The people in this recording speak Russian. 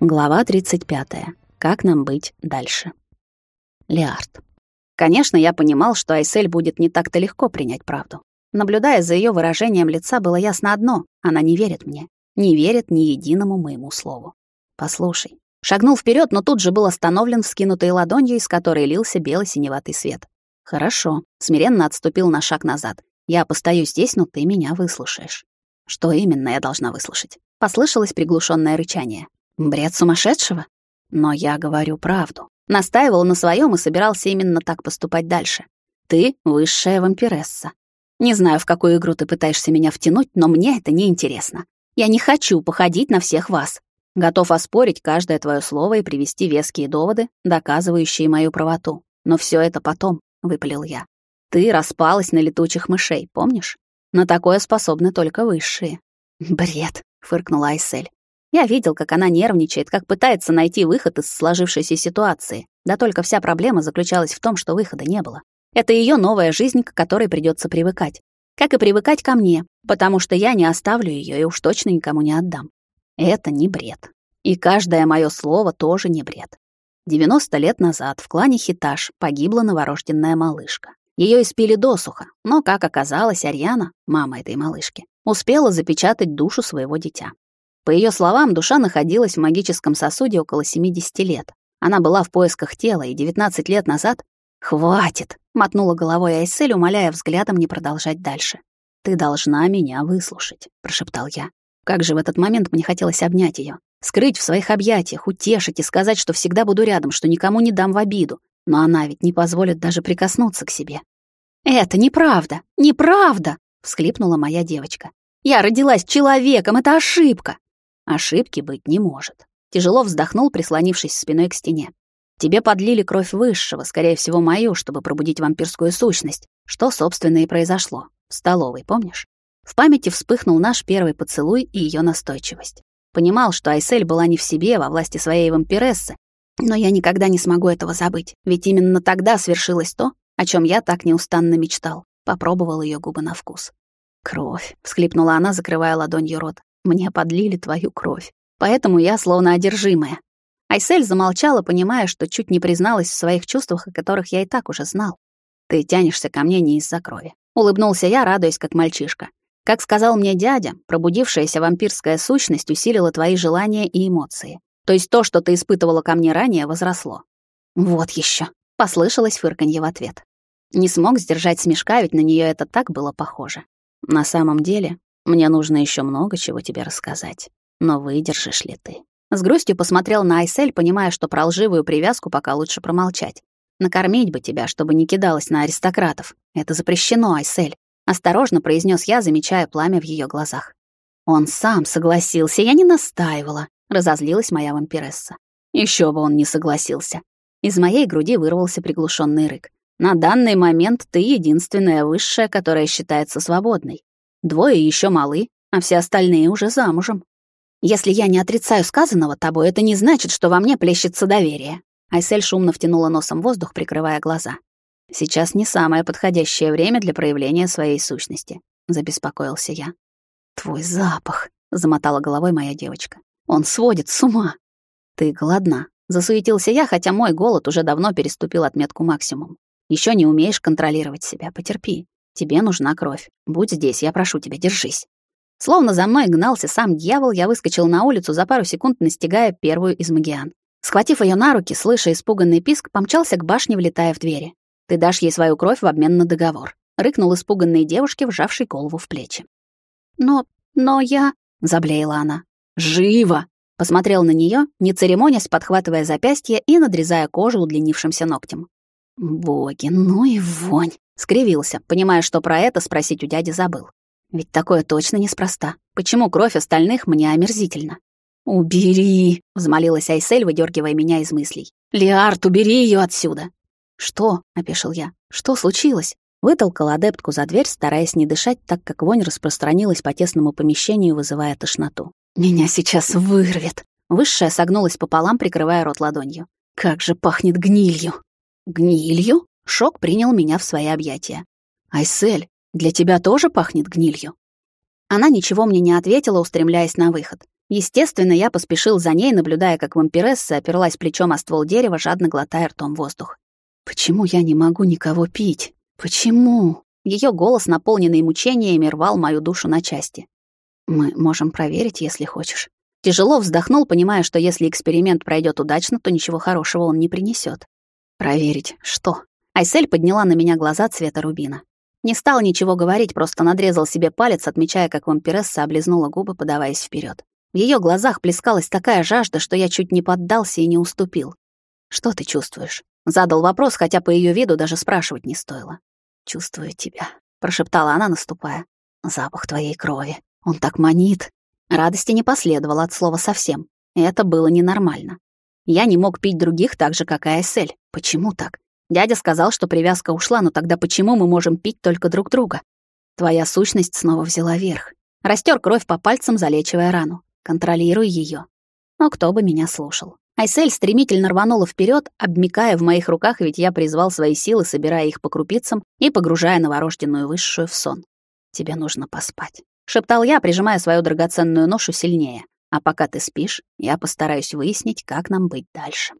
Глава 35. Как нам быть дальше? Леард. Конечно, я понимал, что Айсель будет не так-то легко принять правду. Наблюдая за ее выражением лица, было ясно одно — она не верит мне. Не верит ни единому моему слову. Послушай. Шагнул вперед, но тут же был остановлен вскинутой ладонью, из которой лился бело-синеватый свет. Хорошо. Смиренно отступил на шаг назад. Я постою здесь, но ты меня выслушаешь. Что именно я должна выслушать? Послышалось приглушенное рычание. Бред сумасшедшего? Но я говорю правду. Настаивал на своем и собирался именно так поступать дальше. Ты высшая вампиресса. Не знаю, в какую игру ты пытаешься меня втянуть, но мне это не интересно. Я не хочу походить на всех вас. Готов оспорить каждое твое слово и привести веские доводы, доказывающие мою правоту. Но все это потом, выпалил я. Ты распалась на летучих мышей, помнишь? На такое способны только высшие. Бред, фыркнула Айсель. Я видел, как она нервничает, как пытается найти выход из сложившейся ситуации. Да только вся проблема заключалась в том, что выхода не было. Это ее новая жизнь, к которой придется привыкать. Как и привыкать ко мне, потому что я не оставлю ее и уж точно никому не отдам. Это не бред. И каждое мое слово тоже не бред. 90 лет назад в клане Хиташ погибла новорожденная малышка. Ее испили досуха, но, как оказалось, Ариана, мама этой малышки, успела запечатать душу своего дитя. По ее словам, душа находилась в магическом сосуде около 70 лет. Она была в поисках тела, и 19 лет назад... «Хватит!» — мотнула головой Айсель, умоляя взглядом не продолжать дальше. «Ты должна меня выслушать», — прошептал я. Как же в этот момент мне хотелось обнять ее, скрыть в своих объятиях, утешить и сказать, что всегда буду рядом, что никому не дам в обиду. Но она ведь не позволит даже прикоснуться к себе. «Это неправда! Неправда!» — всхлипнула моя девочка. «Я родилась человеком, это ошибка!» Ошибки быть не может. Тяжело вздохнул, прислонившись спиной к стене. Тебе подлили кровь высшего, скорее всего, мою, чтобы пробудить вампирскую сущность. Что, собственно, и произошло. В столовой, помнишь? В памяти вспыхнул наш первый поцелуй и ее настойчивость. Понимал, что Айсель была не в себе, во власти своей вампирессы, но я никогда не смогу этого забыть, ведь именно тогда свершилось то, о чем я так неустанно мечтал. Попробовал ее губы на вкус. «Кровь», — всхлипнула она, закрывая ладонью рот. Мне подлили твою кровь. Поэтому я словно одержимая. Айсель замолчала, понимая, что чуть не призналась в своих чувствах, о которых я и так уже знал. Ты тянешься ко мне не из-за крови. Улыбнулся я, радуясь как мальчишка. Как сказал мне дядя, пробудившаяся вампирская сущность усилила твои желания и эмоции. То есть то, что ты испытывала ко мне ранее, возросло. Вот еще, послышалось фырканье в ответ. Не смог сдержать смешка, ведь на нее это так было похоже. На самом деле, мне нужно еще много чего тебе рассказать. Но выдержишь ли ты? С грустью посмотрел на Айсель, понимая, что про лживую привязку пока лучше промолчать. Накормить бы тебя, чтобы не кидалась на аристократов. Это запрещено, Айсель. Осторожно произнес я, замечая пламя в ее глазах. Он сам согласился, я не настаивала. Разозлилась моя вампиресса. Еще бы он не согласился. Из моей груди вырвался приглушенный рык. На данный момент ты единственная высшая, которая считается свободной. Двое еще малы, а все остальные уже замужем. Если я не отрицаю сказанного тобой, это не значит, что во мне плещется доверие. Айсель шумно втянула носом воздух, прикрывая глаза. Сейчас не самое подходящее время для проявления своей сущности, забеспокоился я. Твой запах, замотала головой моя девочка. Он сводит с ума. Ты голодна, засуетился я, хотя мой голод уже давно переступил отметку максимум. Еще не умеешь контролировать себя, потерпи. Тебе нужна кровь. Будь здесь, я прошу тебя, держись. Словно за мной гнался сам дьявол, я выскочил на улицу за пару секунд, настигая первую из магиан. Схватив ее на руки, слыша испуганный писк, помчался к башне, влетая в двери. «Ты дашь ей свою кровь в обмен на договор», — рыкнул испуганной девушке, вжавшей голову в плечи. «Но... но я...» — заблеяла она. «Живо!» — посмотрел на нее, не церемонясь, подхватывая запястье и надрезая кожу удлинившимся ногтем. «Боги, ну и вонь!» Скривился, понимая, что про это спросить у дяди забыл. Ведь такое точно неспроста. Почему кровь остальных мне омерзительна? «Убери!» — взмолилась Айсель, выдергивая меня из мыслей. «Лиард, убери ее отсюда!» «Что?» — опешил я. «Что случилось?» Вытолкал адептку за дверь, стараясь не дышать, так как вонь распространилась по тесному помещению, вызывая тошноту. «Меня сейчас вырвет!» Высшая согнулась пополам, прикрывая рот ладонью. «Как же пахнет гнилью!» «Гнилью?» Шок принял меня в свои объятия. «Айсель, для тебя тоже пахнет гнилью?» Она ничего мне не ответила, устремляясь на выход. Естественно, я поспешил за ней, наблюдая, как вампиресса оперлась плечом о ствол дерева, жадно глотая ртом воздух. «Почему я не могу никого пить? Почему?» Ее голос, наполненный мучениями, рвал мою душу на части. «Мы можем проверить, если хочешь». Тяжело вздохнул, понимая, что если эксперимент пройдет удачно, то ничего хорошего он не принесет. «Проверить что?» Айсель подняла на меня глаза цвета рубина. Не стал ничего говорить, просто надрезал себе палец, отмечая, как вампиресса облизнула губы, подаваясь вперед. В ее глазах плескалась такая жажда, что я чуть не поддался и не уступил. «Что ты чувствуешь?» Задал вопрос, хотя по ее виду даже спрашивать не стоило. «Чувствую тебя», — прошептала она, наступая. «Запах твоей крови. Он так манит». Радости не последовало от слова совсем. Это было ненормально. Я не мог пить других так же, как и Айсель. Почему так? Дядя сказал, что привязка ушла, но тогда почему мы можем пить только друг друга? Твоя сущность снова взяла верх. Растер кровь по пальцам, залечивая рану. Контролируй ее. Но кто бы меня слушал? Айсель стремительно рванула вперед, обмикая в моих руках, ведь я призвал свои силы, собирая их по крупицам и погружая новорожденную высшую в сон. «Тебе нужно поспать», — шептал я, прижимая свою драгоценную ношу сильнее. «А пока ты спишь, я постараюсь выяснить, как нам быть дальше».